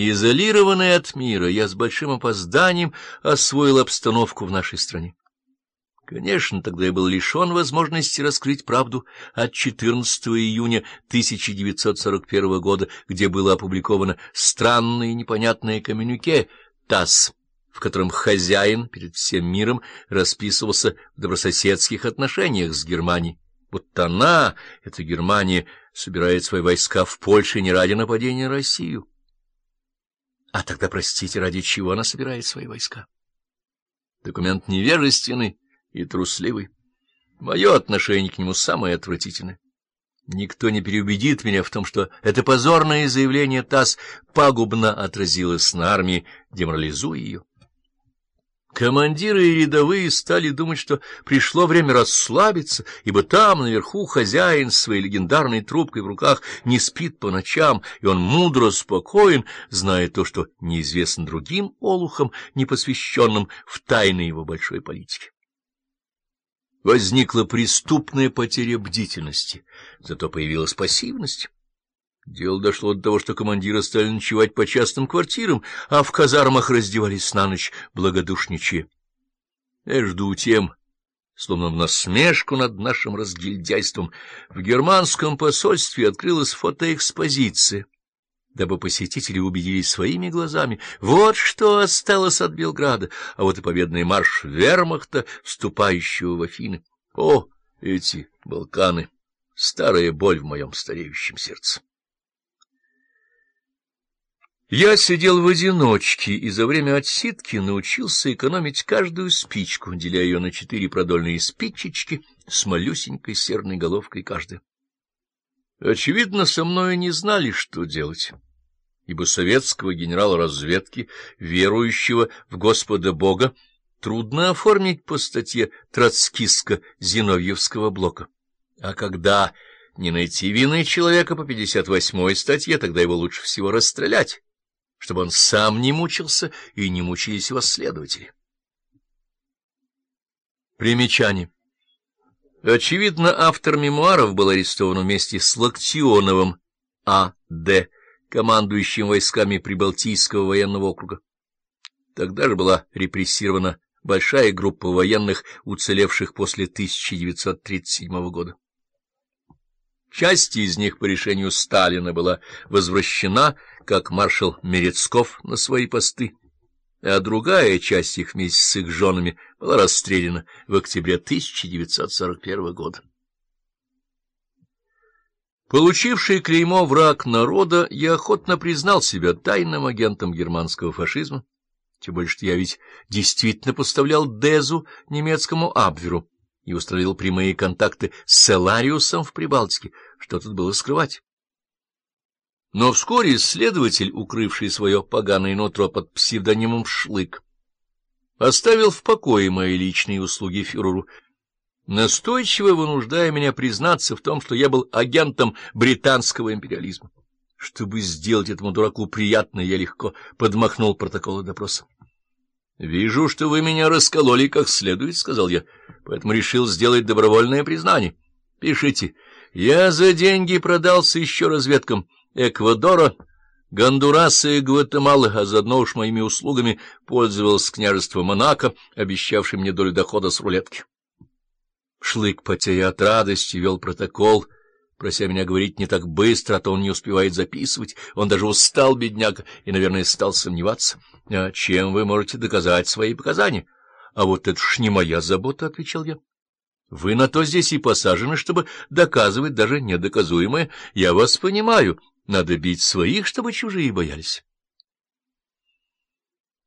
Изолированный от мира, я с большим опозданием освоил обстановку в нашей стране. Конечно, тогда я был лишен возможности раскрыть правду от 14 июня 1941 года, где было опубликовано странное и непонятное коммюнике ТАСС, в котором хозяин перед всем миром расписывался в добрососедских отношениях с Германией. Вот она, эта Германия, собирает свои войска в Польше не ради нападения на Россию. А тогда, простите, ради чего она собирает свои войска? Документ невежественный и трусливый. Мое отношение к нему самое отвратительное. Никто не переубедит меня в том, что это позорное заявление ТАСС пагубно отразилось на армии, деморализуя ее. Командиры и рядовые стали думать, что пришло время расслабиться, ибо там, наверху, хозяин с своей легендарной трубкой в руках не спит по ночам, и он мудро спокоен, зная то, что неизвестно другим олухам, непосвященным в тайны его большой политики. Возникла преступная потеря бдительности, зато появилась пассивность. Дело дошло до того, что командиры стали ночевать по частным квартирам, а в казармах раздевались на ночь благодушничая. Между тем, словно в насмешку над нашим разгильдяйством, в германском посольстве открылась фотоэкспозиция, дабы посетители убедились своими глазами. Вот что осталось от Белграда, а вот и победный марш вермахта, вступающего в Афины. О, эти Балканы! Старая боль в моем стареющем сердце. Я сидел в одиночке и за время отсидки научился экономить каждую спичку, деля ее на четыре продольные спичечки с малюсенькой серной головкой каждая. Очевидно, со мной не знали, что делать, ибо советского генерала разведки, верующего в Господа Бога, трудно оформить по статье Троцкистско-Зиновьевского блока. А когда не найти вины человека по 58-й статье, тогда его лучше всего расстрелять чтобы он сам не мучился и не мучились его следователи. Примечание. Очевидно, автор мемуаров был арестован вместе с Локтионовым А.Д., командующим войсками Прибалтийского военного округа. Тогда же была репрессирована большая группа военных, уцелевших после 1937 года. Часть из них по решению Сталина была возвращена, как маршал Мерецков, на свои посты, а другая часть их вместе с их женами была расстреляна в октябре 1941 года. Получивший клеймо враг народа, я охотно признал себя тайным агентом германского фашизма, тем более что я ведь действительно поставлял Дезу немецкому Абверу, и установил прямые контакты с Элариусом в Прибалтике. Что тут было скрывать? Но вскоре следователь, укрывший свое поганое нутро под псевдонимом Шлык, оставил в покое мои личные услуги фюреру, настойчиво вынуждая меня признаться в том, что я был агентом британского империализма. Чтобы сделать этому дураку приятно, я легко подмахнул протоколы допроса. — Вижу, что вы меня раскололи как следует, — сказал я, — поэтому решил сделать добровольное признание. Пишите. Я за деньги продался еще разведкам Эквадора, Гондураса и Гватемалы, а заодно уж моими услугами пользовалось княжество Монако, обещавшее мне долю дохода с рулетки. Шлык, потея от радости, вел протокол — прося меня говорить не так быстро, а то он не успевает записывать. Он даже устал, бедняга, и, наверное, стал сомневаться. — А чем вы можете доказать свои показания? — А вот это ж не моя забота, — отвечал я. — Вы на то здесь и посажены, чтобы доказывать даже недоказуемое. Я вас понимаю. Надо бить своих, чтобы чужие боялись.